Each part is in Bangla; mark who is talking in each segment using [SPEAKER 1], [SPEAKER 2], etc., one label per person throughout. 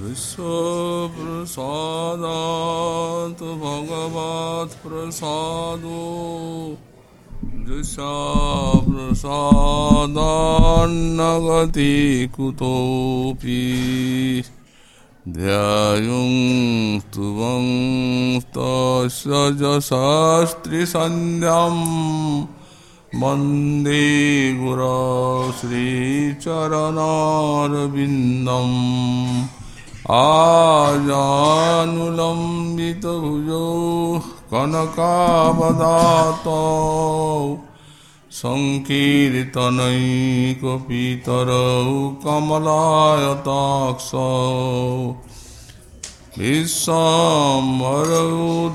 [SPEAKER 1] विश्वप्रसादात् भगवत्प्रसादो दृशाप्रसादान्नगति कुतोऽपि ध्यायुं स्तुवं तस्य जशास्त्रिसन्ध्याम् वन्दे गुरा श्रीचरणारविन्दम् आजानुलम्बितभुजो कनकावदातो सङ्कीर्तनैकपितरौ कमलायताक्षौ विश्वाम्बरौ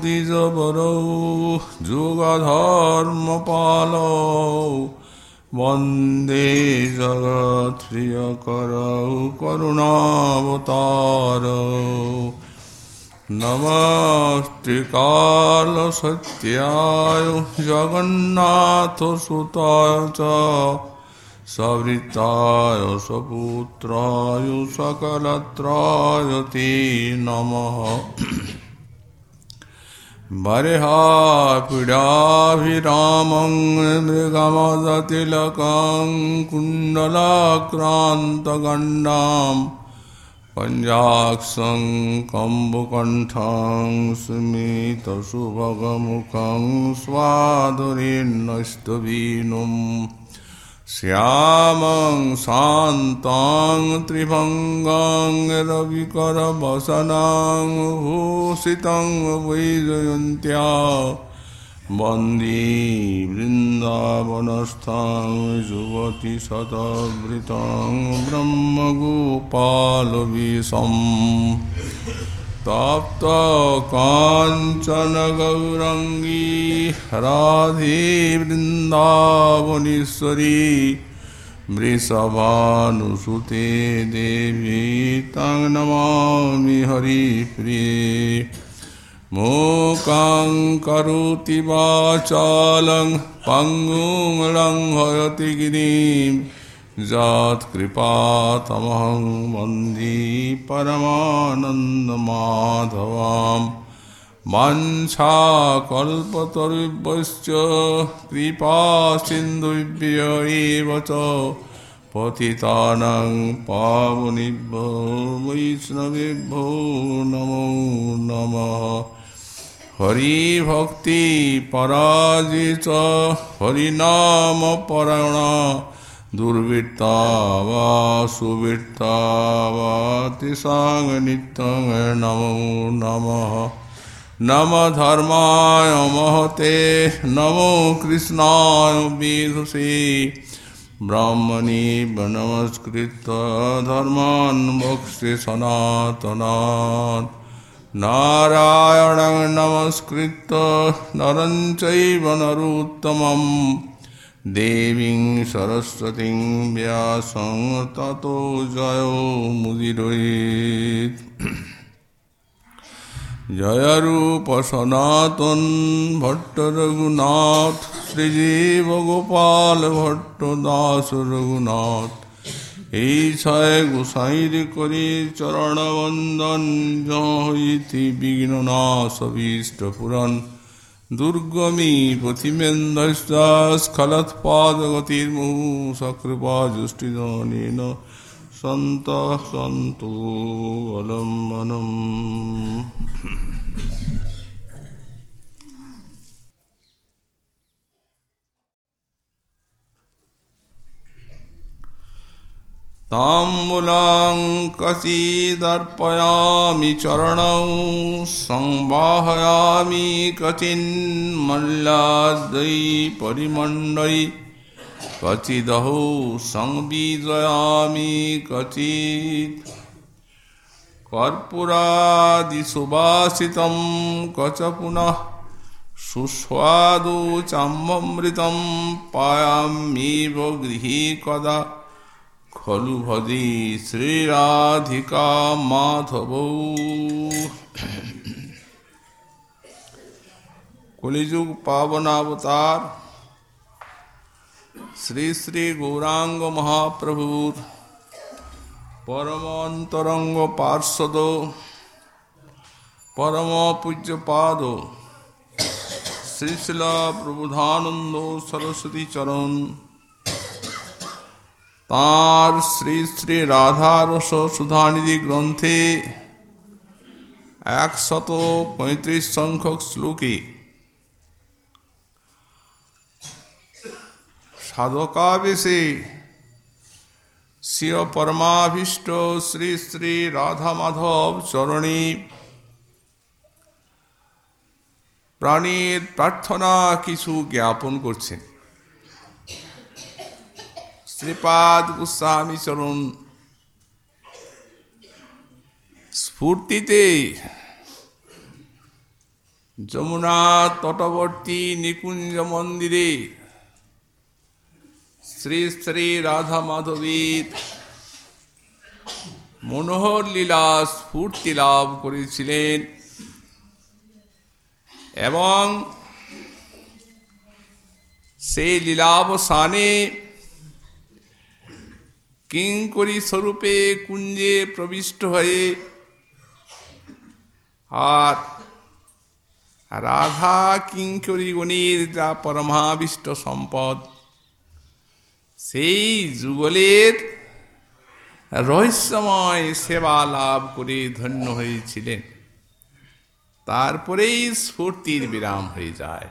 [SPEAKER 1] द्विजवरौ जुगधर्मपालौ वंदे जगत्प्रियकरौ करुणावतारौ। नमस्ते कालसत्याय जगन्नाथसुताय च। सवृताय सपुत्राय सकलत्राय ते नमः। बर्हापीडाभिरामं मृगमदतिलकं कुण्डलाक्रान्तगण्डां पञ्जाक्षं कम्बुकण्ठं स्मितसुभगमुखं स्वादुरीन्नस्तवीनुम् श्यामं शान्तां त्रिभङ्गां रविकरवसनां भूषितं वैजयन्त्या वंदे वृन्दावनस्थां युवति शतवृतं ब्रह्मगोपालविशम् तप्त काञ्चन गौरङ्गी राधे वृन्दावनेश्वरी वृषभानुसुते देवी तं नमामि हरिप्रिये। मूकां करोति वाचालं, पङ्गुं लङ्घयति गिरिं जात्कृपातमहं वंदे परमानन्दमाधवां। वाञ्छाकल्पतरुभ्यश्च कृपासिन्धुभ्य एव च, पतितानां पावनेभ्यो वैष्णवेभ्यो नमो नमः। हरिभक्ति पराजित हरिनामपरायणा दुर्वृत्ता वा सुवृत्ता वा तिसाङ् नित्यं नमो नमः। नम धर्माय महते, नमो कृष्णाय विदुषे ब्राह्मणे नमस्कृत धर्मान् मोक्षे सनातनात्। नारायणं नमस्कृत्य नरं चैव नरोत्तमम्। দেবী সরস্বতী ব্যাসং তত জয় মুদিরই জয় রূপ সনাতন ভট্ট রঘুনাথ, শ্রীজীব গোপাল ভট্ট দাস রঘুনাথ, এই ছয় গোসাইর করি চরণবন্দন জহিতি বিঘ্ননাশ সবিষ্ট পুরাণ। दुर्गमी पथिमेन्दष्टा स्खलत्पादगतिर्मुहुः सकृपा जुष्टिदानेन सन्तः सन्तु कचिदर्पयामि चरणौ संवाहयामि कचिन्मल्लादै परिमण्डै कचिदहो संविजयामि कचित्। कर्पूरादिसुवासितं कच पुनः सुस्वादु चाम्बमृतं पायाम्येव गृहे कदा खलु भदी श्रीराधिका माधव। कलिजुग पावनावतार, श्री श्री गौरांग महाप्रभु परमांतरंग पार्षद, परम पूज्य पाद श्रीशिला प्रबुधानंदो सरस्वती चरण। তাঁর শ্রী শ্রী রাধারস সুধানিধি গ্রন্থে একশত পঁয়ত্রিশ সংখ্যক শ্লোকে সাধকাবেশে শ্রী পরমাভীষ্ট শ্রী শ্রী রাধা মাধব চরণী প্রাণীর প্রার্থনা কিছু জ্ঞাপন করছেন। শ্রীপাদ গোস্বামী চরণ। স্ফূর্তিতে যমুনা তটবর্তী নিকুঞ্জ মন্দিরে শ্রী শ্রী রাধা মাধবীর মনোহর লীলা স্ফূর্তি লাভ করেছিলেন এবং সেই লীলাবসানে কিঙ্করী স্বরূপে কুঞ্জে প্রবিষ্ট হয়ে আর রাধা কিঙ্করী গণির যা পরমাবিষ্ট সম্পদ, সেই যুগলের রহস্যময় সেবা লাভ করে ধন্য হয়েছিলেন। তারপরেই স্ফূর্তির বিরাম হয়ে যায়।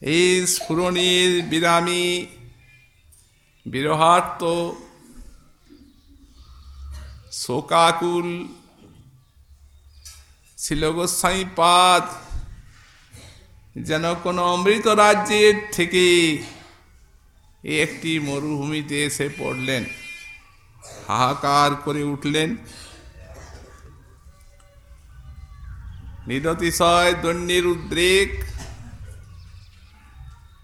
[SPEAKER 1] এই স্ফুরণের বিরামী বিরহার্ত, শোকাকুল ছিল গোস্বাই পাদ, যেন কোনো অমৃত রাজ্যের থেকে একটি মরুভূমিতে এসে পড়লেন। হাহাকার করে উঠলেন। নিরতিশয় দৈন্যের উদ্রেক,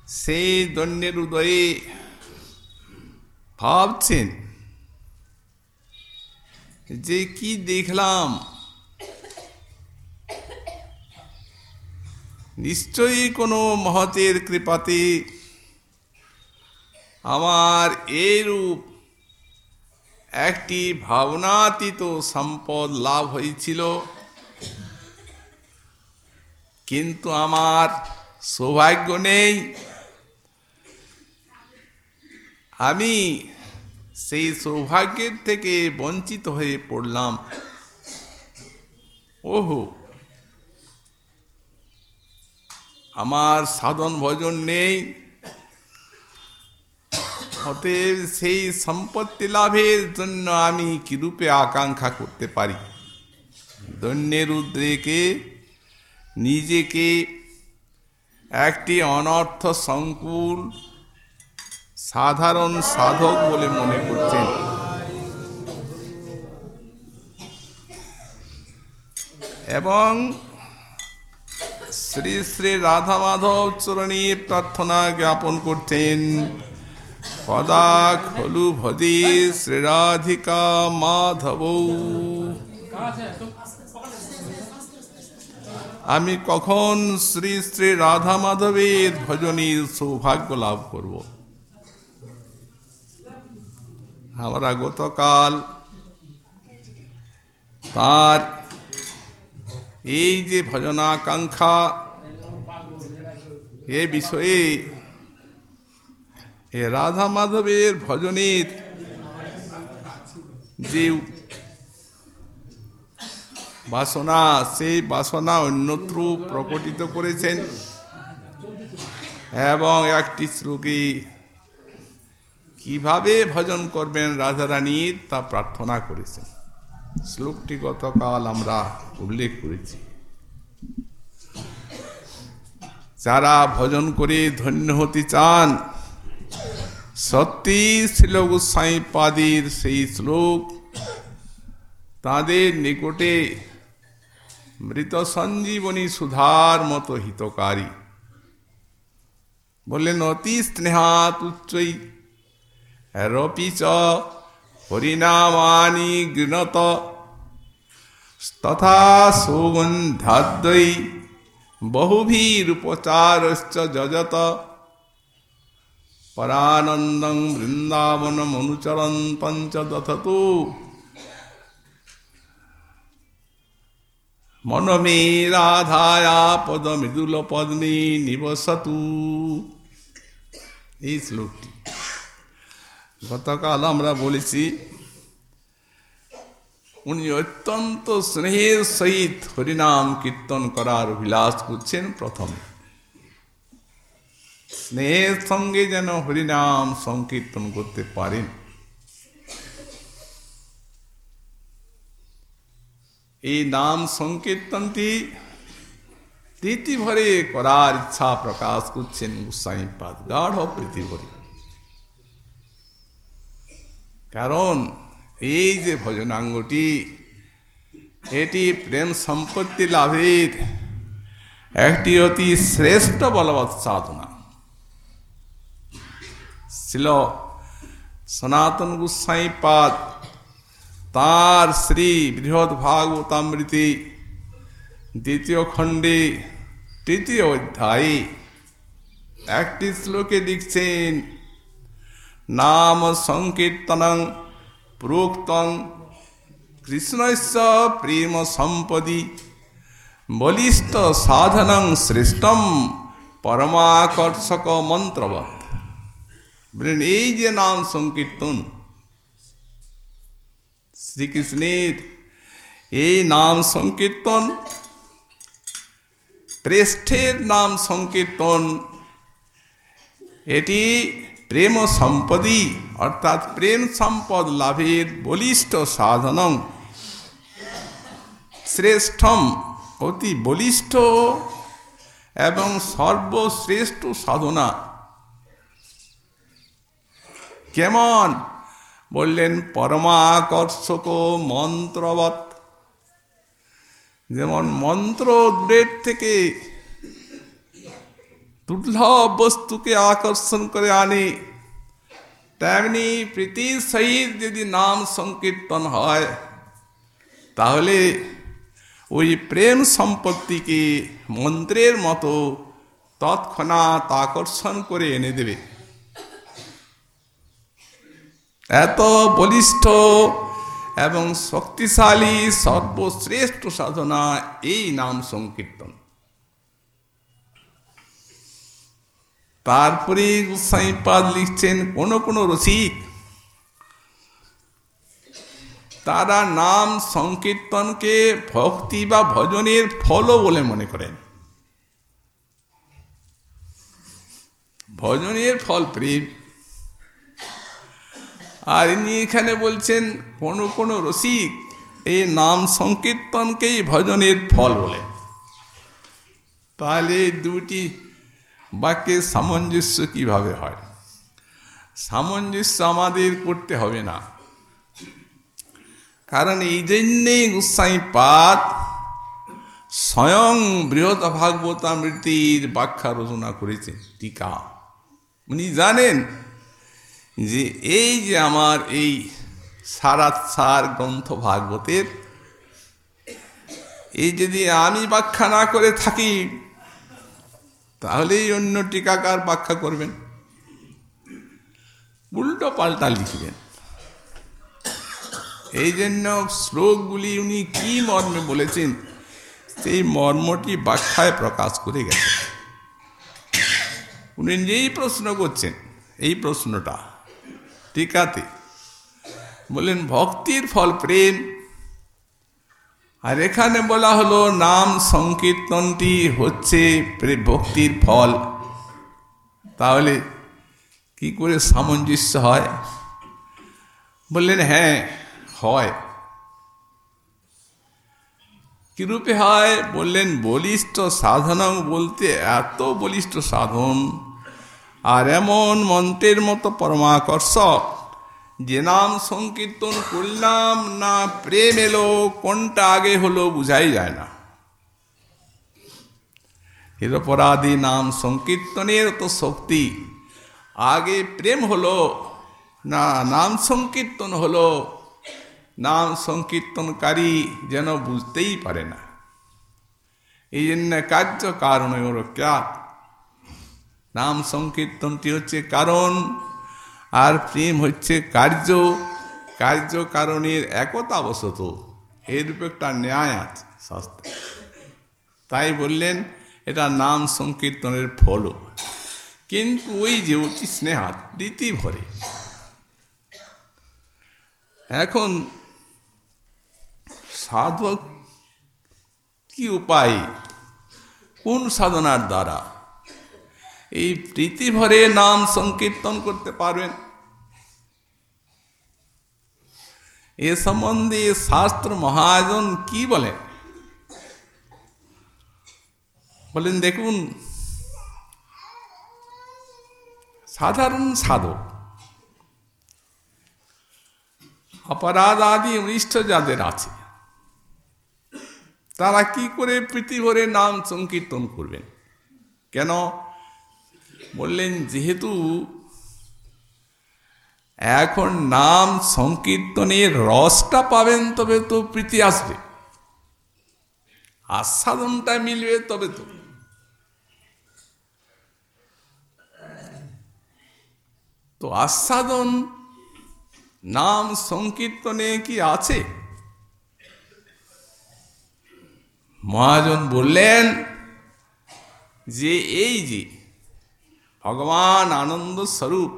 [SPEAKER 1] সেই দৈন্যের উদয়ে ভাবছেন যে কি দেখলাম? নিশ্চয়ই কোনো মহতের কৃপাতে আমার এরূপ একটি ভাবনাতীত সম্পদ লাভ হয়েছিল। কিন্তু আমার সৌভাগ্য নেই। আমি সেই সৌভাগ্যের থেকে বঞ্চিত হয়ে পড়লাম। ওহো। আমার সাধন ভজন নেই। অতএব সেই সম্পত্তি লাভের জন্য আমি কিরূপে আকাঙ্ক্ষা করতে পারি? দৈন্যের উদ্রেকে নিজেকে একটি অনর্থ সংকুল সাধারণ সাধক বলে মনে করছেন এবং শ্রী শ্রী রাধা মাধব চরণী প্রার্থনা জ্ঞাপন করতেন। পদা খলু ভদে শ্রীরাধিকা মাধব। আমি কখন শ্রী শ্রী রাধা মাধবের ভজনীর সৌভাগ্য লাভ করব? আমরা গতকাল তার এই যে ভজনাকাঙ্ক্ষা, এ বিষয়ে এ রাধা মাধবের ভজনের যে বাসনা, সেই বাসনা অন্যত্র প্রকটিত করেছেন এবং একটি শ্লোকে কীভাবে ভজন করবেন রাধারানীর তা প্রার্থনা করেছেন। শ্লোকটি গতকাল আমরা উল্লেখ করেছি। যারা ভজন করে ধন্য হতে চান, সত্যি ছিল গোস্বাই পাদির সেই শ্লোক, তাদের নিকটে মৃত সঞ্জীবনী সুধার মতো হিতকারী। বললেন, অতি স্নেহাত উচ্চই রপি চ হরিনামানি গৃণত তথা সৌগন্ধাদ্বৈ বহুভিরুপচারশ্চ যজত পরানন্দং বৃন্দাবনম অনুচরণ পঞ্চদথতু মনমে রাধায়া পদ মৃদুল পদ্মে নিবসতু এই শ্লোকটি গতকাল আমরা বলেছি, উনি অত্যন্ত স্নেহের সহিত হরিনাম কীর্তন করার অভিলাষ করছেন প্রথম। স্নেহের সঙ্গে যেন হরিনাম সংকীর্তন করতে পারেন। এই নাম সংকীর্তনটি প্রীতি ভরে করার ইচ্ছা প্রকাশ করছেন গোস্বাই পাদ গাঢ় ভরে কারণ এই যে ভজনাঙ্গটি, এটি প্রেম সম্পত্তি লাভের একটি অতি শ্রেষ্ঠ বলবৎ সাধনা। ছিল সনাতন গোস্বাই পাদ, তার শ্রী বৃহৎ ভাগবতামৃতি দ্বিতীয় খণ্ডে তৃতীয় অধ্যায়ে একটি শ্লোকে লিখছেন নাম সংকীর্তনং প্রোক্তং কৃষ্ণস্য প্রেম সম্পদি বলিষ্ঠ সাধনং শ্রেষ্ঠম পরমাকর্ষক মন্ত্রবৎ বলেন এই যে নাম সংকীর্তন শ্রীকৃষ্ণের এই নাম সংকীর্তন প্রেষ্ঠের নাম সংকীর্তন এটি প্রেম সম্পদই অর্থাৎ প্রেম সম্পদ লাভের বলিষ্ঠ সাধনং। শ্রেষ্ঠম, অতি বলিষ্ঠ এবং সর্বশ্রেষ্ঠ সাধনা। কেমন? বললেন, পরমাকর্ষক মন্ত্রবৎ। যেমন মন্ত্র দূরের থেকে দুর্লভ বস্তুকে আকর্ষণ করে আনে। তেমনি প্রীতির সহিত যদি নাম সংকীর্তন হয়, তাহলে ওই প্রেম সম্পত্তিকে মন্ত্রের মতো তৎক্ষণাৎ আকর্ষণ করে এনে দেবে। এত বলিষ্ঠ এবং শক্তিশালী সর্বশ্রেষ্ঠ সাধনা এই নাম সংকীর্তন। তারপরে গোসাইপাদ লিখছেন, কোন কোন রসিক। তারা নাম সংকীর্তনকে ভক্তি বা ভজনের ফলও বলে মনে করেন। ভজনের ফল প্রেম। আর ইনি এখানে বলছেন, কোন কোন রসিক এই নাম সংকীর্তনকেই ভজনের ফল বলে। তাহলে দুটি বাক্যের সামঞ্জস্য কীভাবে হয়? সামঞ্জস্য আমাদের করতে হবে না। কারণ এই জন্যেই গুসাই পাত স্বয়ং বৃহৎ ভাগবতামৃতির ব্যাখ্যা রচনা করেছেন, টিকা। উনি জানেন যে এই যে আমার এই সারাত সার গ্রন্থ ভাগবতের, এই যদি আমি ব্যাখ্যা না করে থাকি তাহলেই অন্য টিকাকার ব্যাখ্যা করবেন। উল্টো পাল্টা লিখবেন এই জন্য শ্লোকগুলি উনি কি মর্মে বলেছেন, সেই মর্মটি ব্যাখ্যায় প্রকাশ করে গেছে। উনি নিজেই প্রশ্ন করছেন, এই প্রশ্নটা। টিকাতে। বললেন, ভক্তির ফল প্রেম আর এখানে বলা হলো, নাম সংকীর্তনটি হচ্ছে ভক্তির ফল। তাহলে কি করে সামঞ্জস্য হয়? বললেন হ্যাঁ হয়। কিরূপে হয়? বললেন, বলিষ্ঠ সাধন বলতে এত বলিষ্ঠ সাধন, আর এমন মন্ত্রের মতো পরমাকর্ষক যে নাম সংকীর্তন করলাম না প্রেম এলো, কোনটা আগে হলো বুঝাই যায় না। হিরপরাধী নাম সংকীর্তনের তো শক্তি। আগে প্রেম হলো, না নাম সংকীর্তন হলো। নাম সংকীর্তনকারী যেন বুঝতেই পারে না। এই জন্য কার্য কারণ ওর ক্যাত নাম সংকীর্তনটি হচ্ছে কারণ আর প্রেম হচ্ছে কার্য। কার্য কারণের একতা বসত এর উপর একটা ন্যায় আছে, শাস্ত্রে। তাই বললেন, এটা নাম সংকীর্তনের ফল। কিন্তু ওই যে অতি স্নেহাত রীতি ভরে। এখন সাধক কি উপায়? কোন সাধনার দ্বারা? এই প্রীতি ভরে নাম সংকীর্তন করতে পারবেন। এ সম্বন্ধে শাস্ত্র মহাজন কি বলেন বলেন, দেখুন, সাধারণ সাধক, অপরাধ আদি অনিষ্ট যাদের আছে, তারা কি করে প্রীতি ভরে নাম সংকীর্তন করবেন? কেন? বললেন, যেহেতু এখন নাম সংকীর্তনের রসটা পাবেন, তবে তো প্রীতি আসবে। আস্বাদনটা মিলবে, তবে তো। তো আস্বাদন, নাম সংকীর্তনে কি আছে? মহাজন বললেন, যে এই যে ভগবান আনন্দ স্বরূপ,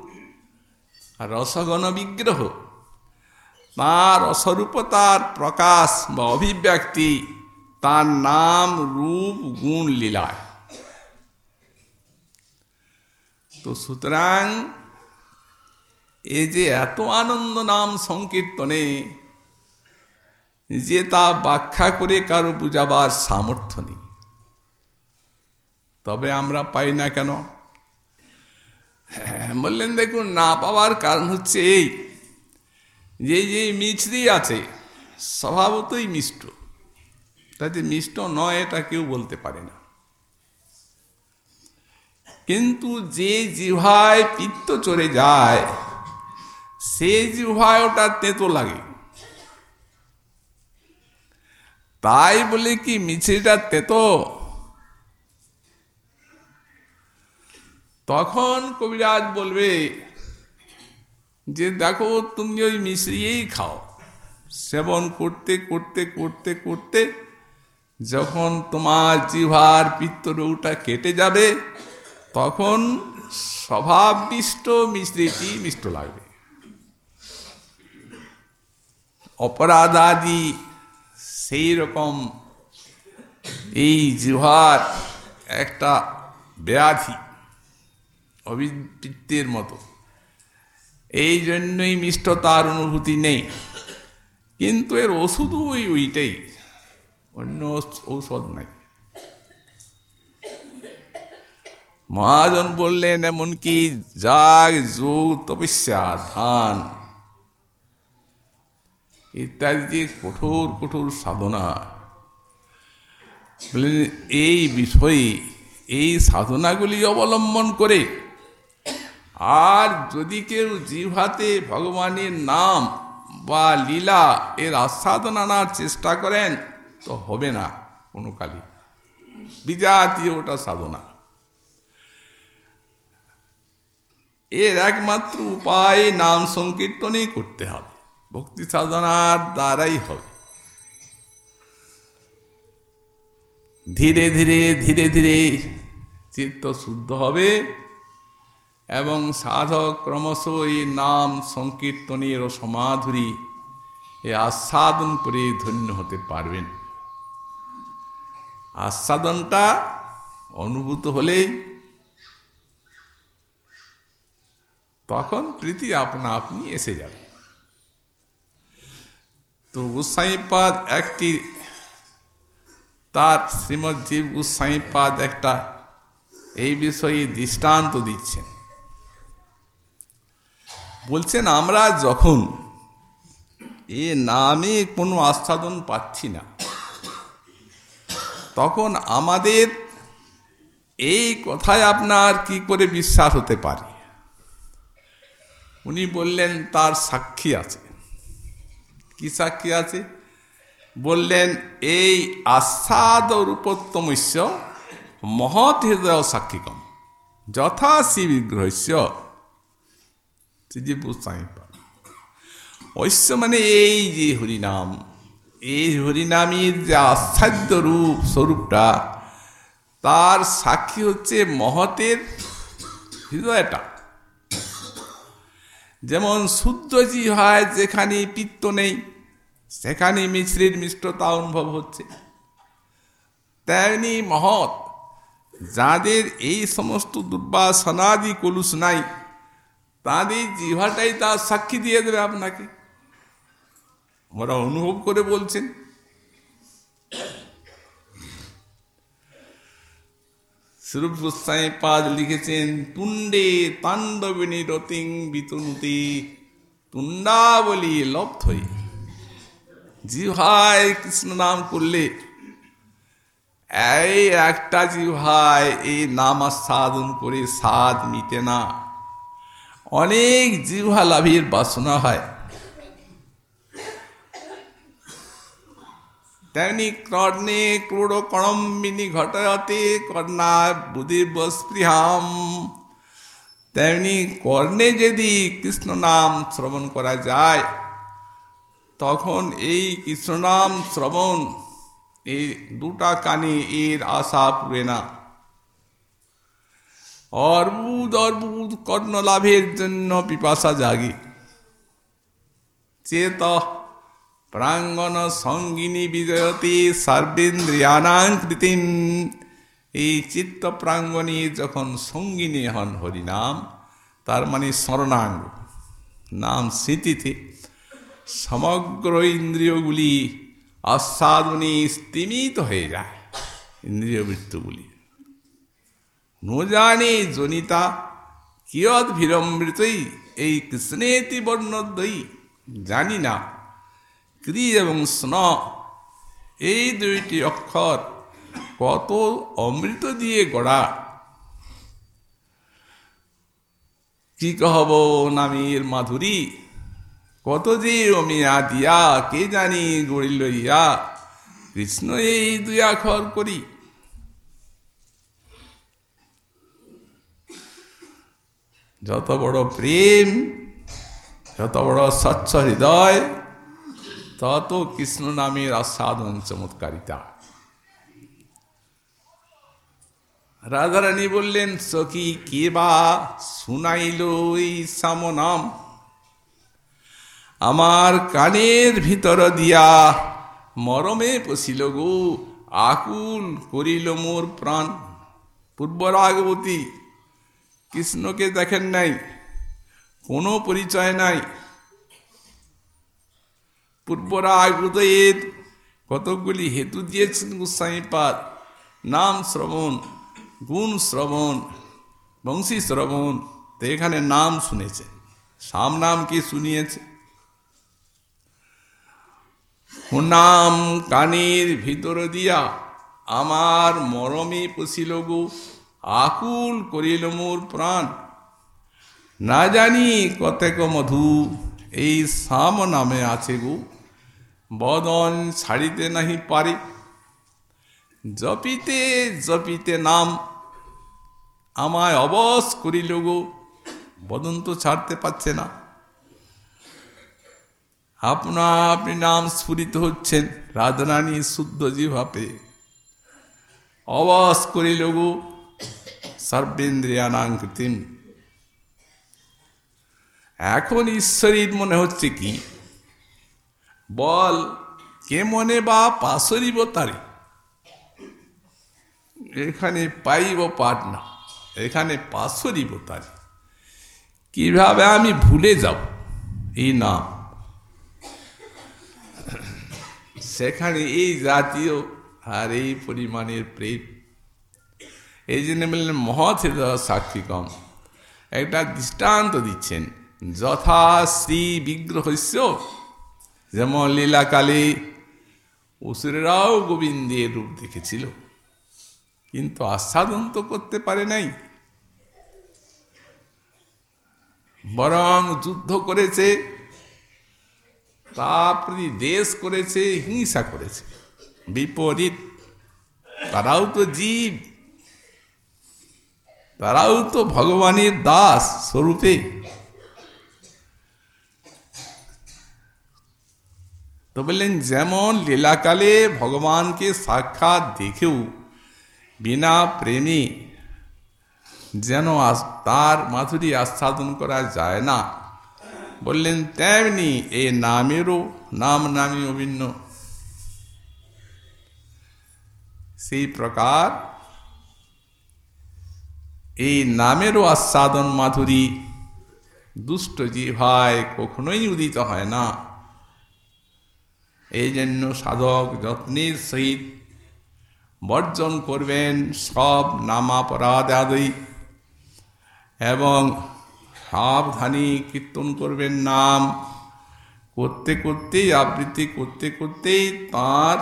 [SPEAKER 1] রসগণ বিগ্রহ। তার অস্বরূপতার প্রকাশ বা অভিব্যক্তি, তার নাম, রূপ, গুণ লীলায় তো সুতরাং এ যে এত আনন্দ নাম সংকীর্তনে, যে তা ব্যাখ্যা করে কারও বুঝাবার সামর্থ্য নেই। তবে আমরা পাই না কেন? বললেন দেখুন না পাওয়ার কারণ হচ্ছে এই। যে যে মিছরি আছে, স্বভাবতই মিষ্ট। তাতে মিষ্ট নয় এটা কেউ বলতে পারে না। কিন্তু যে জিভায় পিত্ত চড়ে যায়, সে জিভায় ওটা তেঁতো লাগে। তাই বলে কি মিছরিটা তেতো? তখন কবিরাজ বলবে, যে দেখো, তুমি ওই মিশরিয়েই খাও। সেবন করতে করতে করতে করতে যখন তোমার জিভার পিত্তরৌটা কেটে যাবে, তখন স্বভাব মিষ্ট মিশ্রিটি মিষ্ট লাগবে। অপরাধাদি সেই রকম এই জিহার একটা ব্যাধি। অভিবৃত্তির মতো। এই জন্যই মিষ্টতার অনুভূতি নেই। কিন্তু এর ওষুধও ওই ওইটাই। অন্য ঔষধ নাই। মহাজন বললেন, এমনকি যাগ, যোগ, তপস্যা, ধান ইত্যাদি কঠোর কঠোর সাধনা। এই বিষয়ে, এই সাধনাগুলি অবলম্বন করে আর যদি কেউ জিভাতে ভগবানের নাম বা লীলা এর আস্বাদন আনার চেষ্টা করেন, তো হবে না কোনো কালী। বিজাতীয় ওটা সাধনা। এর একমাত্র উপায় নাম সংকীর্তনই করতে হবে। ভক্তি সাধনার দ্বারাই হবে। ধীরে ধীরে ধীরে ধীরে চিত্ত শুদ্ধ হবে। এবং সাধক ক্রমশ এই নাম সংকীর্তনের ও সমাধুরী এ আস্বাদন করে ধন্য হতে পারবেন। আস্বাদনটা অনুভূত হলেই তখন প্রীতি আপনা আপনি এসে যাবে। তো গোস্বাইপাদ একটি তার শ্রীমৎ জীব গোস্বাইপাদ একটা এই বিষয়ে দৃষ্টান্ত দিচ্ছেন। বলছেন, আমরা যখন এ নামে কোনো আস্বাদন পাচ্ছি না, তখন আমাদের এই কথায় আপনার কি করে বিশ্বাস হতে পারে? উনি বললেন, তার সাক্ষী আছে। কি সাক্ষী আছে? বললেন, এই আস্বাদ রূপোত্তমস্য মহৎ হৃদয় সাক্ষীকম যথা শ্রী বিগ্রহস্য যে ঐশ্য মানে এই যে হরিনাম, এই হরিনামের যে আশ্চাদ্য রূপ, স্বরূপটা, তার সাক্ষী হচ্ছে মহতের হৃদয়টা। যেমন শুদ্ধ হয়, যেখানে পিত্ত নেই, সেখানে মিশ্রির মিষ্টতা অনুভব হচ্ছে। তেমনি মহৎ, যাদের এই সমস্ত দুর্বাসনাদি কলুষ নাই তাদের জিহাটাই তার সাক্ষী দিয়ে দেবে আপনাকে। ওরা অনুভব করে বলছেন। স্বরূপ গোস্বাই পাদ লিখেছেন, তুণ্ডে তাণ্ডবিনী রতিং বিতনুতি, তুণ্ডাবলী লব্ধই জিহায় কৃষ্ণ নাম করলে, এই একটা জিহায় এই নাম সাধন করে স্বাদ মিটে না। অনেক জিহা লাভের বাসনা হয়। তেমনি কর্ণে ক্রোড় কড়ম্বিনী ঘটাতে কর্ণা বুধিবস্পৃহাম তেমনি কর্ণে যদি কৃষ্ণ নাম শ্রবণ করা যায়, তখন এই কৃষ্ণনাম শ্রবণ এই দুটা কানে এর আশা পুরে না। অর্বুদ অর্বুদ, কর্ণ লাভের জন্য পিপাসা জাগে। চেত প্রাঙ্গন সঙ্গিনী বিজয়তী সর্বেন্দ্রিয়ানাকৃতিম এই চিত্ত প্রাঙ্গণী যখন সঙ্গিনী হন হরিনাম, তার মানে স্মরণাঙ্গ। নাম স্মৃতিতে সমগ্র ইন্দ্রিয়গুলি আস্বাদনে স্তিমিত হয়ে যায় ইন্দ্রিয় বৃত্তগুলি জানে জনিতা কিয়ৎ ভিরমৃতই এই কৃষ্ণেতি বর্ণদ্বয়ী জানি না ক্রি এবং স্ন এই দুইটি অক্ষর কত অমৃত দিয়ে গড়া। কি কহব নামের মাধুরী। কত যে অমিয়া দিয়া কে জানি গড়িল ইয়া। কৃষ্ণ এই দুই আখর করি। যত বড় প্রেম, যত বড় স্বচ্ছ হৃদয়, তত কৃষ্ণ নামের আস্বাদন চমৎকারিতা। রাধারানী বললেন, সখী, কে বা শুনাইল সামনাম? আমার কানের ভিতর দিয়া মরমে পশিল গো, আকুল করিল মোর প্রাণ। পূর্বরাগবতী কৃষ্ণকে দেখেন নাই, কোনো পরিচয় নাই। পূর্বরাগের কতকগুলি হেতু দিয়েছেন গোস্বাইপাদ নাম শ্রবণ, গুণ শ্রবণ, বংশী শ্রবণ, তো এখানে নাম শুনেছে। সাম নাম কি শুনিয়েছে? নাম কানের ভিতর দিয়া আমার মরমে পশিল গো। আকুল করিল মোর প্রাণ। না জানি কতেক মধু, এই সাম নামে আছে গো, বদন ছাড়িতে নাহি পারে। জপিতে জপিতে নাম, আমায় অবস করিল গো, বদন তো ছাড়তে পারছে না। আপনা আপনি নাম স্ফুরিত হচ্ছেন রাজরানী শুদ্ধ জিভাপে। অবাস করিল গো সর্বেন্দ্রিয়ানাঙ্কৃতিম এখন ঈশ্বরীর মনে হচ্ছে কি? বল, কে মনে বা পাশরিব তারি? এখানে পাইব পাট না, এখানে পাশরিব তারি। কীভাবে আমি ভুলে যাব? এই নাম। সেখানে এই জাতীয় আর এই পরিমাণের প্রেম। এই জন্য বললেন, মহৎ সাক্ষী কম একটা দৃষ্টান্ত দিচ্ছেন। যথা শ্রী বিগ্রহস্য, যেমন লীলাকালে অসুরেরাও গোবিন্দের রূপ দেখেছিল। কিন্তু আস্বাদন তো করতে পারে নাই। বরং যুদ্ধ করেছে তা প্রতি দেশ করেছে, হিংসা করেছে। বিপরীত, তারাও তো জীব। তারাও তো ভগবানের দাস স্বরূপে। তো বললেন, যেমন লীলাকালে ভগবানকে সাক্ষাৎ দেখেও বিনা প্রেমে যেন তার মাধুরী আস্বাদন করা যায় না, বললেন, তেমনি এ নামেরও নাম নামে অভিন্ন। সেই প্রকার এই নামেরও আস্বাদন মাধুরী। দুষ্ট জিভায় কখনোই উদিত হয় না। এই জন্য সাধক যত্নের সহিত বর্জন করবেন সব নামাপরাধ আদি এবং সাবধানী কীর্তন করবেন নাম। করতে করতেই, আবৃত্তি করতে করতেই তার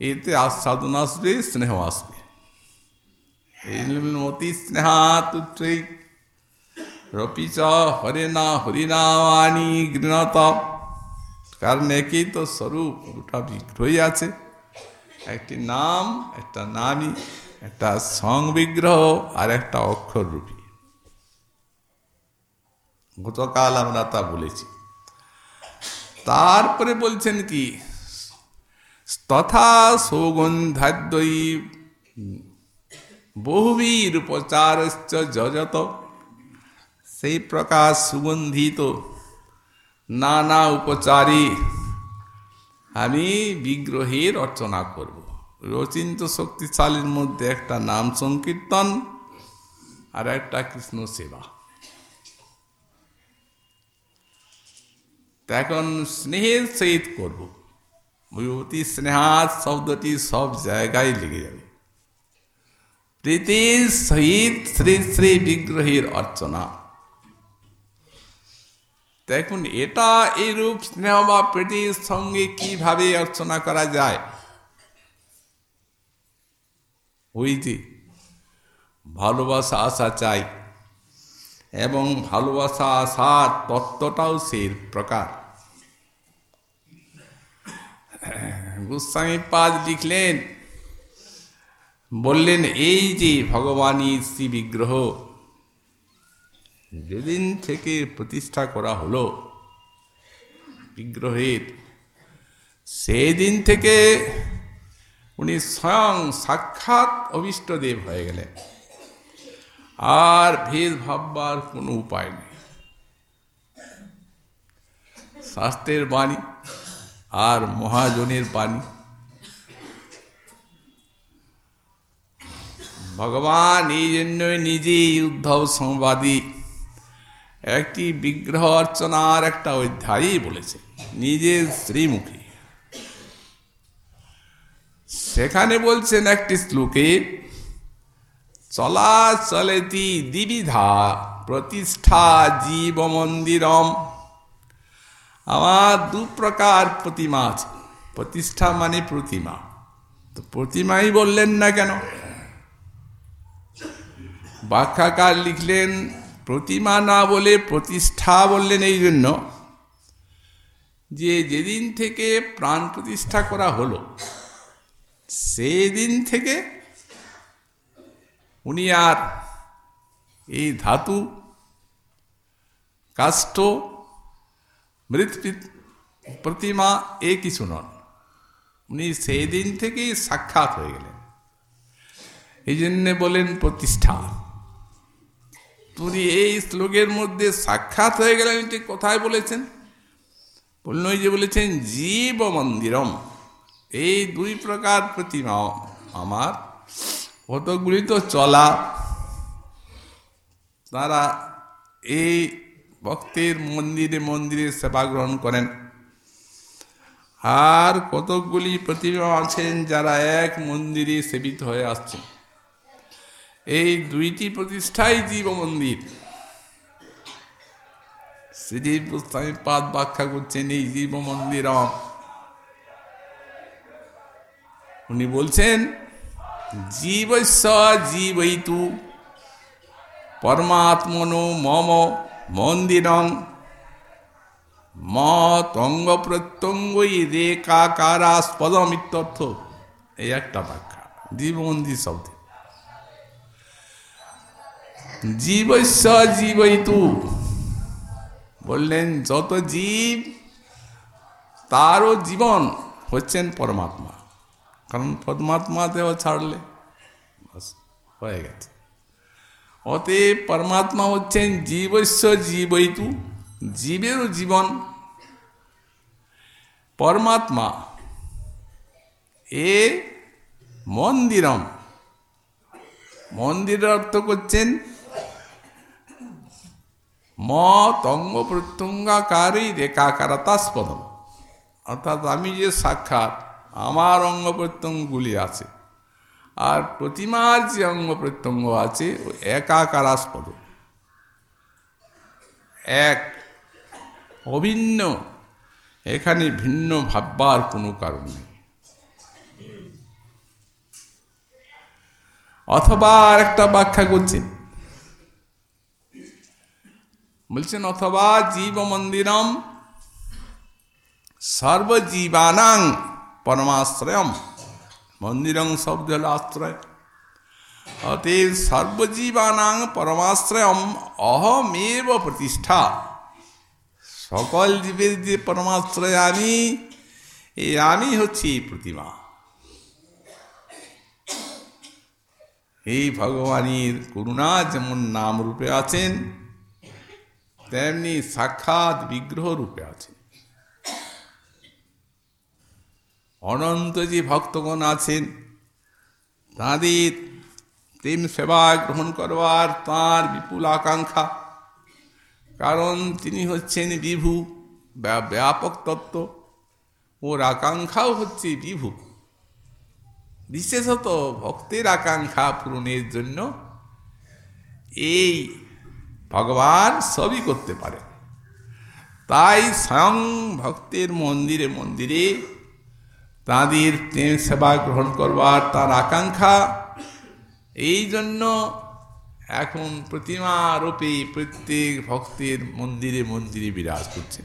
[SPEAKER 1] এতে আস্বাদন আসবে স্নেহ আসবে। অতি স্নেহাতুত্রৈ রপিচ হরে না হরিনামানি গৃণত কারণ একই তো স্বরূপ দুটা বিগ্রহই আছে একটি নাম, একটা নামই একটা সংবিগ্রহ আর একটা অক্ষর রূপী। গতকাল আমরা তা বলেছি। তারপরে বলছেন কি, তথা সৌগন্ধাদ্বয়ী বহুবীর উপচারশ্চ সেই প্রকার সুগন্ধিত। নানা উপচারী আমি বিগ্রহের অর্চনা করব। রচিন্ত শক্তিশালীর মধ্যে একটা নাম সংকীর্তন আর একটা কৃষ্ণ সেবা। এখন স্নেহের সহিত করব। স্নেহাত শব্দটি সব জায়গায় লেগে যাবে। প্রীতির সহিত শ্রী শ্রী বিগ্রহের অর্চনা। দেখুন, এটা এই রূপ স্নেহ বা প্রীতির সঙ্গে কীভাবে অর্চনা করা যায়? ওই যে ভালোবাসা আসা চাই এবং ভালোবাসা আসার তত্ত্বটাও সেই প্রকার। গোস্বামী পাদ লিখলেন বললেন, এই যে ভগবানী শ্রী বিগ্রহ, যেদিন থেকে প্রতিষ্ঠা করা হলো, বিগ্রহের, সেদিন থেকে উনি স্বয়ং সাক্ষাৎ অভিষ্টদেব হয়ে গেলেন। আর ভেদ ভাববার কোনো উপায় নেই। শাস্ত্রের বাণী আর মহাজনের বাণী ভগবান এই জন্যই নিজেই উদ্ধব সংবাদী। একটি বিগ্রহ অর্চনার একটা অধ্যায়ই বলেছে, নিজের শ্রীমুখী। সেখানে বলছেন একটি শ্লোকে, চলাচলেতি দ্বিবিধা প্রতিষ্ঠা জীব মন্দিরম আমার দু প্রকার প্রতিমা আছে। প্রতিষ্ঠা মানে প্রতিমা। তো প্রতিমাই বললেন না কেন? ব্যাখ্যাকার লিখলেন, প্রতিমা না বলে প্রতিষ্ঠা বললেন এই জন্য যে যেদিন থেকে প্রাণ প্রতিষ্ঠা করা হলো, সেদিন থেকে উনি আর এই ধাতু, কাষ্ঠ মৃত প্রতিমা এ কিছু নন। উনি সেই দিন থেকেই সাক্ষাৎ হয়ে গেলেন। এই জন্যে বলেন প্রতিষ্ঠা। তুমি এই শ্লোকের মধ্যে সাক্ষাৎ হয়ে গেলেন এটি কোথায় বলেছেন? বলল যে বলেছেন জীব মন্দিরম এই দুই প্রকার প্রতিমা আমার কতগুলি তো চলা। তারা এই ভক্তের মন্দিরে মন্দিরে সেবা গ্রহণ করেন। আর কতকগুলি প্রতিমা আছেন যারা এক মন্দিরে সেবিত হয়ে আসছেন? এই দুইটি প্রতিষ্ঠাই জীব মন্দির গোস্বামী পাদ ব্যাখ্যা করছেন এই জীব মন্দির উনি বলছেন, জীবস্য জীবইতু পরমাত্মনো মম মন্দিরং। মতঙ্গ প্রত্যঙ্গই রেখাকারাস্পদম ইত্যর্থ এই একটা ব্যাখ্যা, জীবমন্দির শব্দে। জীবস্য জীবইতু বললেন, যত জীব, তারও জীবন হচ্ছেন পরমাত্মা। কারণ পরমাত্মাতেও ছাড়লে হয়ে গেছে। অতএব পরমাত্মা হচ্ছেন জীবস্য জীবইতু জীবেরও জীবন। পরমাত্মা এ মন্দিরম। মন্দিরের অর্থ করছেন ম তঙ্গ প্রত্যঙ্গাকারী রেখাকারতাস্পদম। অর্থাৎ আমি যে সাক্ষাৎ, আমার অঙ্গ প্রত্যঙ্গগুলি আছে। আর প্রতিমার যে অঙ্গ প্রত্যঙ্গ আছে, ও একাকারাস্পদ। এক, অভিন্ন। এখানে ভিন্ন ভাববার কোনো কারণ নেই। অথবা আর একটা ব্যাখ্যা করছেন বলছেন অথবা জীব মন্দিরম সর্বজীবানাং পরমাশ্রয়ম মন্দিরং শব্দ হল আশ্রয় অতএব সর্বজীবানাং পরমাশ্রয়ম অহমেব প্রতিষ্ঠা সকল জীবের যে পরমাশ্রয় আমি এই আমি হচ্ছি প্রতিমা এই ভগবানের করুণা যেমন নাম রূপে আছেন তেমনি সাক্ষাৎ বিগ্রহ রূপে আছেন অনন্ত যে ভক্তগণ আছেন। তাঁদের প্রেম সেবা গ্রহণ করবার তাঁর বিপুল আকাঙ্ক্ষা। কারণ তিনি হচ্ছেন বিভু ব্যাপক তত্ত্ব। ওর আকাঙ্ক্ষাও হচ্ছে বিভু। বিশেষত ভক্তের আকাঙ্ক্ষা পূরণের জন্য এই ভগবান সবই করতে পারে। তাই স্বয়ং ভক্তের মন্দিরে মন্দিরে তাঁদের প্রেম সেবা গ্রহণ করবার তার আকাঙ্ক্ষা। এই জন্য এখন প্রতিমা রূপে প্রত্যেক ভক্তের মন্দিরে মন্দিরে বিরাজ করছেন।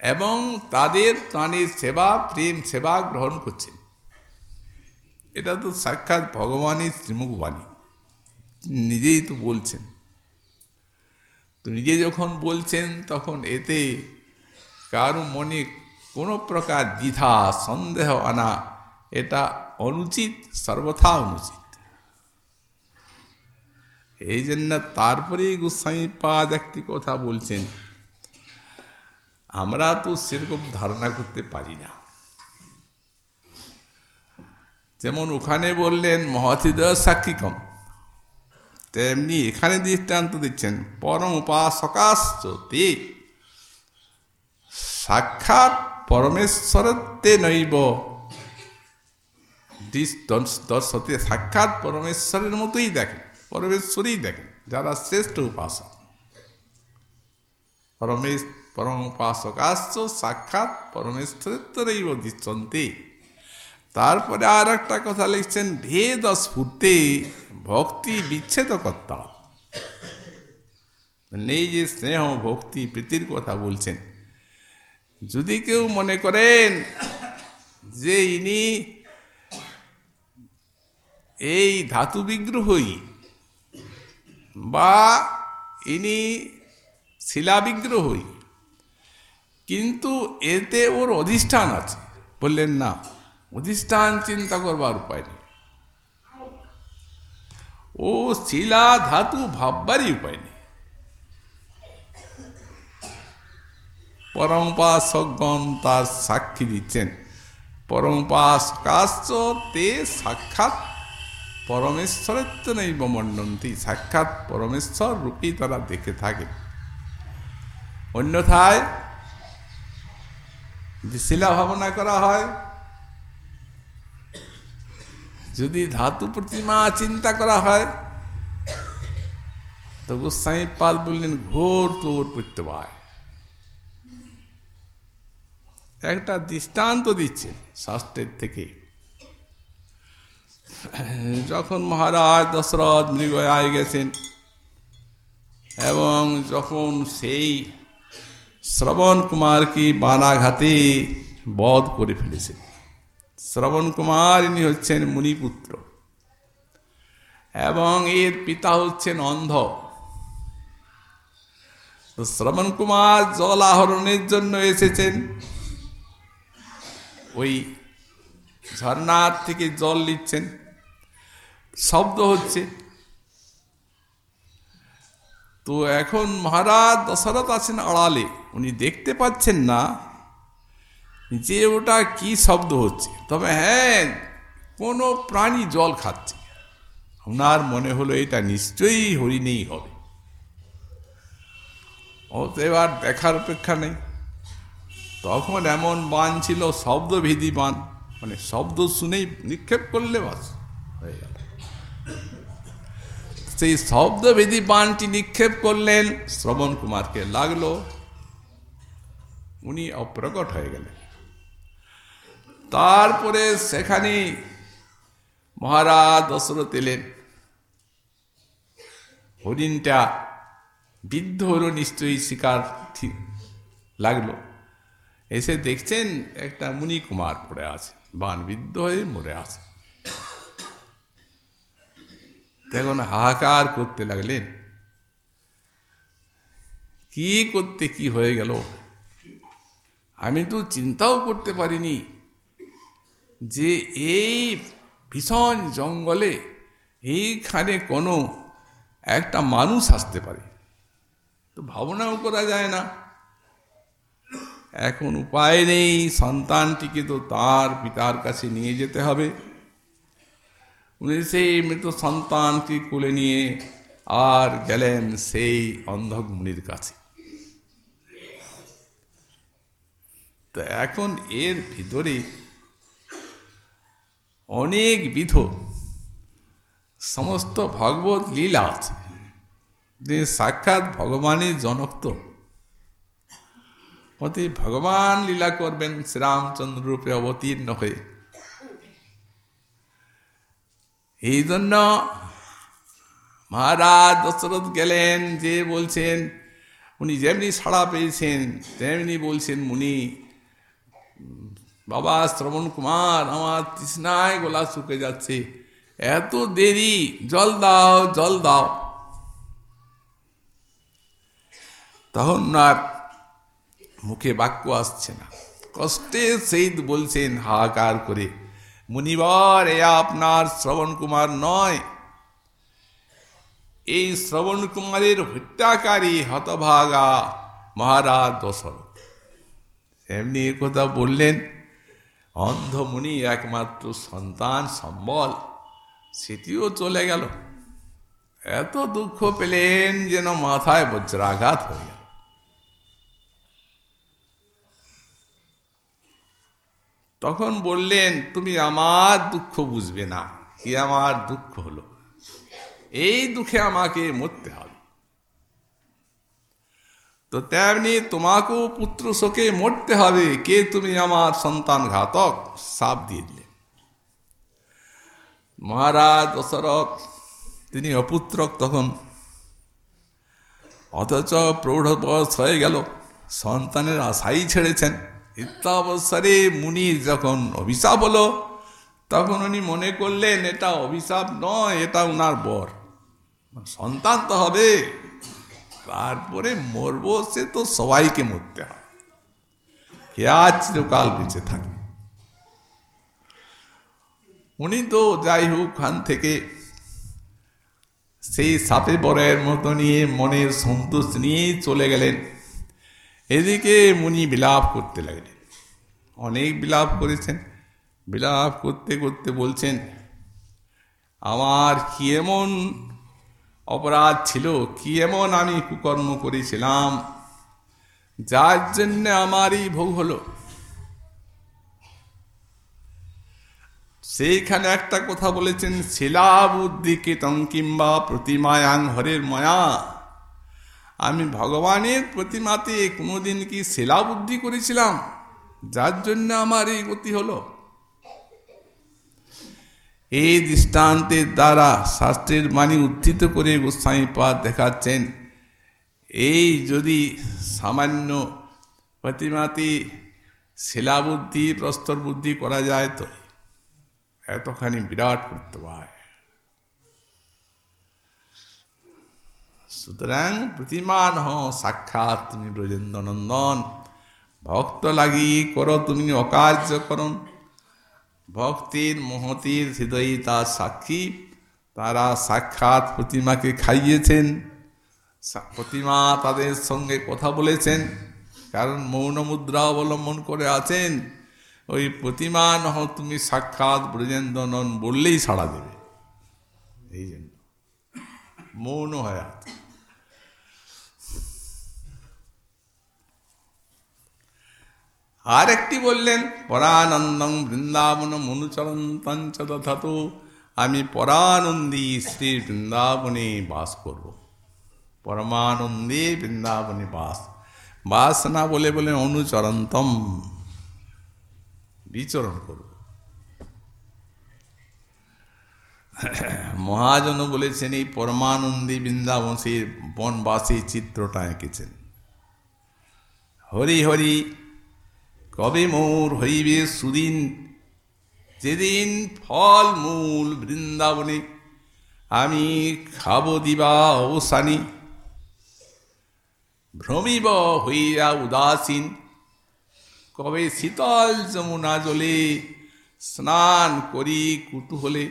[SPEAKER 1] এবং তাদের প্রাণের সেবা, প্রেম সেবা গ্রহণ করছেন। এটা তো সাক্ষাৎ ভগবানের শ্রীমুখ বাণী নিজেই তো বলছেন। তো নিজে যখন বলছেন, তখন এতে কারও মনে কোনো প্রকার দ্বিধা, সন্দেহ আনা, এটা অনুচিত, সর্বথা অনুচিত। এই জন্য তারপরেই গোস্বামী পাদ একটি কথা বলছেন, আমরা তো সেরকম ধারণা করতে পারি না। যেমন ওখানে বললেন মহতিদয় সাক্ষিকম। তেমনি এখানে দৃষ্টান্ত দিচ্ছেন, পরম উপাসকাশ্চতে সাক্ষাৎ পরমেশ্বরত্বে নৈব। দর্শতে সাক্ষাৎ পরমেশ্বরের মতোই দেখেন, পরমেশ্বরই দেখেন, যারা শ্রেষ্ঠ উপাসক। পরমেশ পরম উপাসকাশ্চ সাক্ষাৎ পরমেশ্বরেত্তরৈব দিচ্ছন্তে তারপরে আর একটা কথা লিখছেন ভেদ স্ফূর্তে ভক্তি বিচ্ছেদ কর্তা নেই যে স্নেহ ভক্তি প্রীতির কথা বলছেন। যদি কেউ মনে করেন যে ইনি এই ধাতু বিগ্রহই বা ইনি শিলা বিগ্রহই, কিন্তু এতে ওর অধিষ্ঠান আছে, বললেন না। অধিষ্ঠান চিন্তা করবার উপায় নেই। ও শিলা ধাতু ভাববারই উপায় নেই। পরমপাসকগণ তার সাক্ষী দিচ্ছেন। পরমপাসকাশ্চ তে সাক্ষাৎ পরমেশ্বরের তো নেই মণ্ডন্তি সাক্ষাৎ পরমেশ্বর রূপী তারা দেখে থাকে। অন্যথায় যে শিলা ভাবনা করা হয় যদি ধাতু প্রতিমা চিন্তা করা হয় তো গোস্বাই পাল বললেন, ঘোর তোর প্রত্যবায়। একটা দৃষ্টান্ত দিচ্ছেন শাস্ত্রের থেকে। যখন মহারাজ দশরথ মৃগয়ায় গেছেন, এবং যখন সেই শ্রবণ কুমারকে বানাঘাতে বধ করে ফেলেছেন শ্রবণ কুমার ইনি হচ্ছেন মুনিপুত্র। এবং এর পিতা হচ্ছেন অন্ধ। শ্রবণ কুমার জল আহরণের জন্য এসেছেন। ওই ঝর্নার থেকে জল নিচ্ছেন। শব্দ হচ্ছে। তো এখন মহারাজ দশরথ আছেন আড়ালে। উনি দেখতে পাচ্ছেন না। যে ওটা কি শব্দ হচ্ছে? তবে হ্যাঁ কোনো প্রাণী জল খাচ্ছে। ওনার মনে হলো এটা নিশ্চয়ই হরিণেই হবে। ও তো এবার দেখার অপেক্ষা নেই। তখন এমন বান ছিল, শব্দভেদী বান। মানে শব্দ শুনেই নিক্ষেপ করলে বাস, হয়ে গেল। সেই শব্দভেদী বানটি নিক্ষেপ করলেন শ্রবণ কুমারকে লাগল। উনি অপ্রকট হয়ে গেলেন। তারপরে সেখানে মহারাজ দশরথ এলেন। হরিণটা বৃদ্ধ হলো নিশ্চয়ই শিকার লাগল। এসে দেখছেন একটা মুনি কুমার পড়ে আছে, বান বিদ্ধ হয়ে মরে আছে। তখন হাহাকার করতে লাগলেন। কি করতে কি হয়ে গেল? আমি তো চিন্তাও করতে পারিনি। যে এই ভীষণ জঙ্গলে এইখানে কোনো একটা মানুষ আসতে পারে। তো ভাবনাও করা যায় না। এখন উপায় নেই, সন্তানটিকে তো তার পিতার কাছে নিয়ে যেতে হবে। উনি সেই মৃত সন্তানকে কোলে নিয়ে আর গেলেন সেই অন্ধক মুনির কাছে। তো এখন এর ভিতরে অনেক বিধ। সমস্ত ভগবত লীলা আছে। যে সাক্ষাৎ ভগবানের জনক তো। অতি ভগবান লীলা করবেন শ্রীরামচন্দ্র রূপে অবতীর্ণ হয়ে। এই জন্য মহারাজ দশরথ গেলেন, যে বলছেন, উনি যেমনি সাড়া পেয়েছেন, তেমনি বলছেন মুনি বাবা, শ্রবণ কুমার, আমার তৃষ্ণায় গলা শুকে যাচ্ছে। এত দেরি, জল দাও জল দাও। তখন আর মুখে বাক্য আসছে না। কষ্টে সেই বলছেন, হাহাকার করে, মুনিবর, এ আপনার শ্রবণ কুমার নয়। এই শ্রবণ কুমারের হত্যাকারী হতভাগা মহারাজ দশরথ। এমনি কথা বললেন অন্ধমুনি একমাত্র সন্তান সম্বল। সেটিও চলে গেল। এত দুঃখ পেলেন যেন মাথায় বজ্রাঘাত হয়ে গেল। তখন বললেন, তুমি আমার দুঃখ বুঝবে না। কি আমার দুঃখ হলো? এই দুঃখে আমাকে মরতে হবে। তো তেমনি তোমাকেও পুত্র শোকে মরতে হবে। কে তুমি আমার সন্তান ঘাতক? সাপ দিয়ে দিলে। মহারাজ দশরথ, তিনি অপুত্রক তখন। অথচ প্রৌঢ় বয়স হয়ে গেল। সন্তানের আশাই ছেড়েছেন। ইত্যাবসরে মুনির যখন অভিশাপ হলো, তখন উনি মনে করলেন, এটা অভিশাপ নয়, এটা উনার বর। সন্তান তো হবে। তারপরে মরব, সে তো সবাইকে মরতে হয়। আজ চিরকাল বেঁচে থাকে। উনি তো যাই হোক খান থেকে সেই সাপে বরের মতো নিয়ে মনের সন্তোষ নিয়েই চলে গেলেন। এদিকে মুনি বিলাপ করতে লাগলেন। অনেক বিলাপ করেছেন। বিলাপ করতে করতে বলছেন, আমার কি এমন অপরাধ ছিল, কি এমন আমি কুকর্ম করেছিলাম? যার জন্য আমারই ভোগ হলো। সেইখানে একটা কথা বলেছেন শিলা বুদ্ধি কীতং কিংবা প্রতিমায়াং হরের মায়া। আমি ভগবানের প্রতিমাতে কোনোদিন কি শিলা বুদ্ধি করেছিলাম? যার জন্য আমার এই গতি হলো। এই দৃষ্টান্তের দ্বারা শাস্ত্রের বাণী উদ্ধৃত করে গোস্বামী পাদ দেখাচ্ছেন। এই যদি সামান্য প্রতিমাতে শিলাবুদ্ধি প্রস্তর বুদ্ধি করা যায় তো এতখানি বিরাট করতে পারে সুতরাং প্রতিমান হ সাক্ষাৎ তুমি ব্রজেন্দ্র নন্দন ভক্ত লাগি করো তুমি অকার্য করণ ভক্তির মহতির হৃদয় তার সাক্ষী। তারা সাক্ষাৎ প্রতিমাকে খাইয়েছেন। প্রতিমা তাদের সঙ্গে কথা বলেছেন। কারণ মৌন মুদ্রা অবলম্বন করে আছেন। ওই প্রতিমা নহ, তুমি সাক্ষাৎ ব্রজেন্দ্র বললেই সাড়া দেবে। এই জন্য মৌন হয়ে আছে। আর একটি বললেন, পরানন্দং বৃন্দাবন মনুচরণ পঞ্চ তথাতু। আমি পরানন্দী শ্রী বৃন্দাবনে বাস করব। পরমানন্দে বৃন্দাবনে বাস। বাস না বলে বলে অনুচরন্তম। বিচরণ করব। মহাজন বলেছেন, এই পরমানন্দী বৃন্দাবসীর বনবাসী চিত্রটা এঁকেছেন। হরি হরি কবে মোর হইবে সুদিন? যেদিন ফল মূল বৃন্দাবনে আমি খাব দিবা অবসানী। ভ্রমিব হইয়া উদাসীন, কবে শীতল যমুনা জলে স্নান করি কুতূহলে,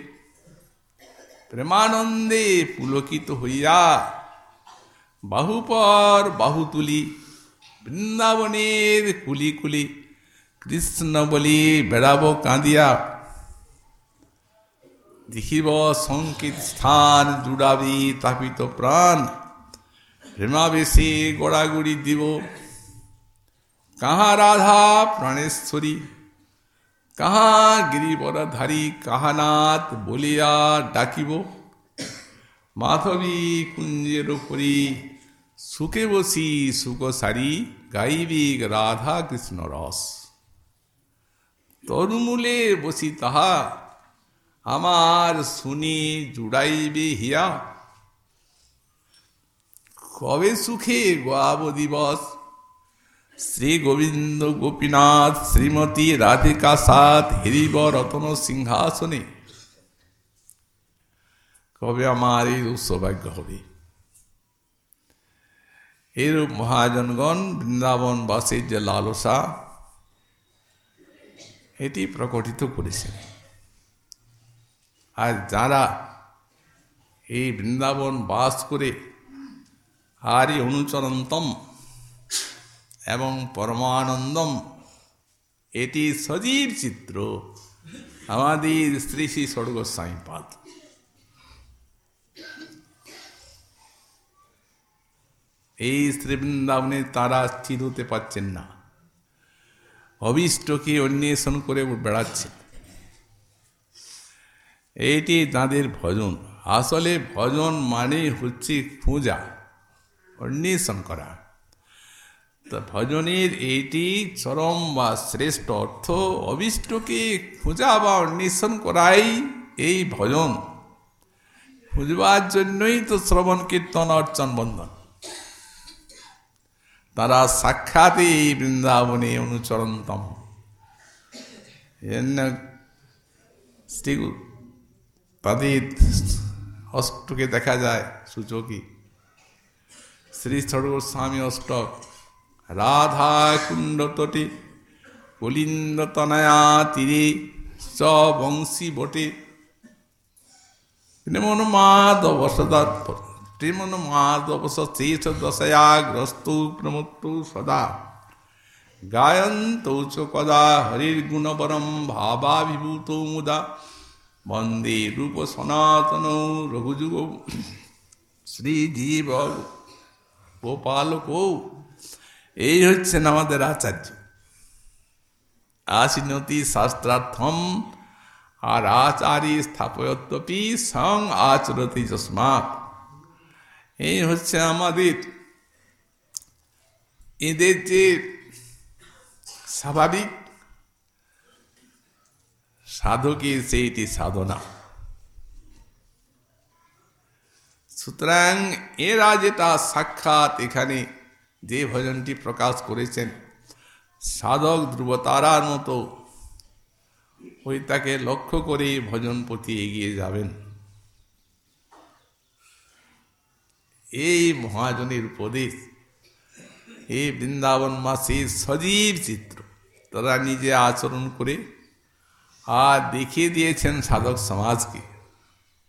[SPEAKER 1] প্রেমানন্দে পুলকিত হইয়া বাহুপর বাহু তুলি বৃন্দাবনের কুলি কুলি কৃষ্ণ বলি বেড়াব কাঁদিয়া। দেখিব সংকিত স্থান জুড়াবি তাপিত প্রাণ। প্রেমাবেশে গড়াগড়ি দিব। কাহা রাধা প্রাণেশ্বরী? কাহা গিরিবরধারী কাহানাথ বলিয়া ডাকিব? মাধবী কুঞ্জের উপরি সুখে বসি সুখ সারি গাইবিক রাধা কৃষ্ণ রস। তরুমূলে বসি তাহা। আমার শুনি জুড়াইবে হিয়া। কবে সুখে গোয়াব দিবস? শ্রী গোবিন্দ গোপীনাথ, শ্রীমতী রাধিকা সাত হেরিব রতন সিংহাসনে। কবে আমার এই সৌভাগ্য হবে? এরূপ মহাজনগণ বৃন্দাবন বাসের যে লালসা এটি প্রকটিত করেছেন। আর যারা এই বৃন্দাবন বাস করে হারি অনুচরন্তম এবং পরমানন্দম, এটি সজীব চিত্র আমাদের শ্রী শ্রী স্বর্গস্বামীপাদ এই শ্রী বৃন্দাবনে তারা স্থির হতে পারছেন না। অবিষ্টকে অন্বেষণ করে বেড়াচ্ছে। এইটি তাঁদের ভজন। আসলে ভজন মানে হচ্ছে খোঁজা অন্বেষণ করা। তা ভজনের এইটি চরম বা শ্রেষ্ঠ অর্থ, অবিষ্টকে খোঁজা বা অন্বেষণ করাই এই ভজন। খুঁজবার জন্যই তো শ্রবণ, কীর্তন, অর্চন, বন্ধন। তারা সাক্ষাতে এই বৃন্দাবনে অনুচরণতম তাদের অষ্টকে দেখা যায় সূচকি। শ্রী স্বামী অষ্টক রাধা কুণ্ড তটে কলিন্দ তনয়া তীরে চ বংশী বটে। মন মাধব দশয়াগ্রস্ত প্রমুক্ত সদা গায়ন্ত চ কদা হরির্গুণপরম ভাবাভিভূত মুদা বন্দে রূপ সনাতন রঘুযুগ শ্রীজীব গোপালক এই হচ্ছেন আমাদের আচার্য আসিনতি শাস্ত্রার্থম। আর আচারী স্থাপয়ত্বপি সং আচরতি যস্মাৎ। এই হচ্ছে আমাদের এদের যে স্বাভাবিক সাধকের সেইটি সাধনা। সুতরাং এরা যেটা সাক্ষাৎ এখানে যে ভজনটি প্রকাশ করেছেন, সাধক ধ্রুবতারার মতো ওই তাকে লক্ষ্য করে ভজন প্রতি এগিয়ে যাবেন। এই মহাজনের উপদেশ। এই বৃন্দাবন মাসের সজীব চিত্র। তারা নিজে আচরণ করে আর দেখিয়ে দিয়েছেন সাধক সমাজকে।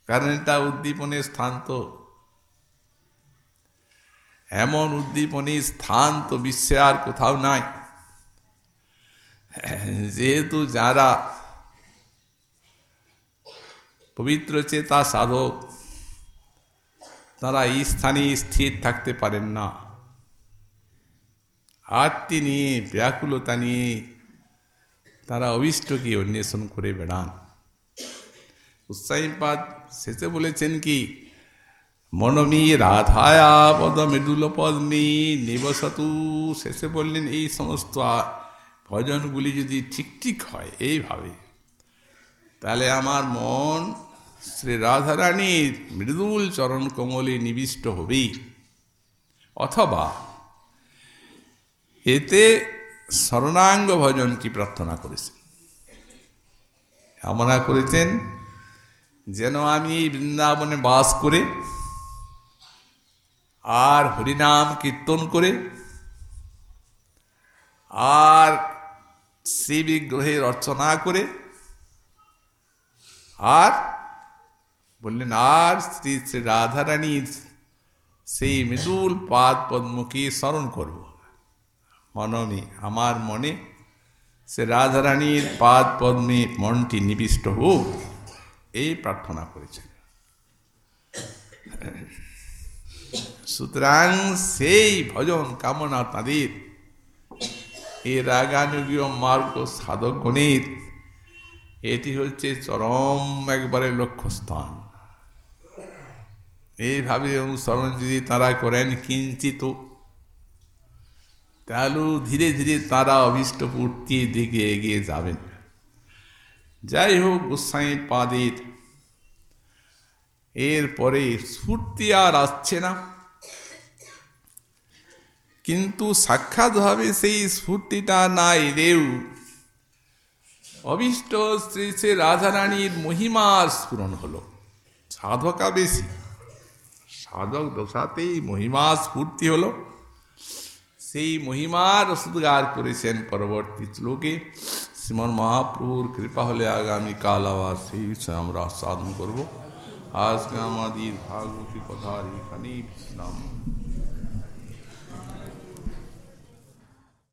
[SPEAKER 1] কারণ এটা উদ্দীপনের স্থান তো। এমন উদ্দীপনের স্থান তো বিশ্বে আর কোথাও নাই। যেহেতু যারা পবিত্র চেতা সাধক তারা এই স্থানে স্থির থাকতে পারেন না। আত্মি নিয়ে, ব্যাকুলতা নিয়ে তারা অভিষ্টকে অন্বেষণ করে বেড়ান। উৎসাহীপাদ শেষে বলেছেন কি, মনমি রাধায়া পদ মৃদুল পদ্মী নিবসতু। শেষে বললেন, এই সমস্ত ভজনগুলি যদি ঠিক ঠিক হয় এইভাবে, তাহলে আমার মন শ্রী রাধারানীর মৃদুল চরণ কমলে নিবিষ্ট হবেই অথবা এতে স্মরণাঙ্গ ভজন কি প্রার্থনা করেছেন? কামনা করেছেন যেন আমি বৃন্দাবনে বাস করে আর হরিনাম কীর্তন করে আর শ্রী বিগ্রহের অর্চনা করে আর বললেন, আর শ্রী শ্রী রাধারানীর সেই মৃদুল পাদ পদ্মকে স্মরণ করব। মনমে আমার মনে সে রাধারানীর পাদ পদ্মে মনটি নিবিষ্ট হোক, এই প্রার্থনা করেছেন। সুতরাং সেই ভজন কামনা তাঁদের। এই রাগানুগীয় মার্গ সাধক গণিত, এটি হচ্ছে চরম একবারে লক্ষ্যস্থান। এইভাবে অনুসরণ যদি তারা করেন কিঞ্চিত, তাহলে ধীরে ধীরে তারা অভিষ্ট পূর্তির দিকে এগিয়ে যাবেন। যাই হোক গোসাই পাদের এরপরে স্ফূর্তি আর আসছে না। কিন্তু সাক্ষাৎভাবে সেই স্ফূর্তিটা না এলেও অভিষ্ট শ্রী শ্রী রাধারানীর মহিমার স্ফুরণ হলো, সাধকা বেশি। সাধক দশাতেই মহিমা স্ফূর্তি হলো সেই মহিমার রসদগার করেছেন পরবর্তী শ্লোকে শ্রীমন মহাপ্রভুর কৃপা হলে আগামীকাল আবার সেই বিষয়ে আমরা সাধন করব আজকে আমাদের ভাগবতী কথার এখানেই বিশ্রাম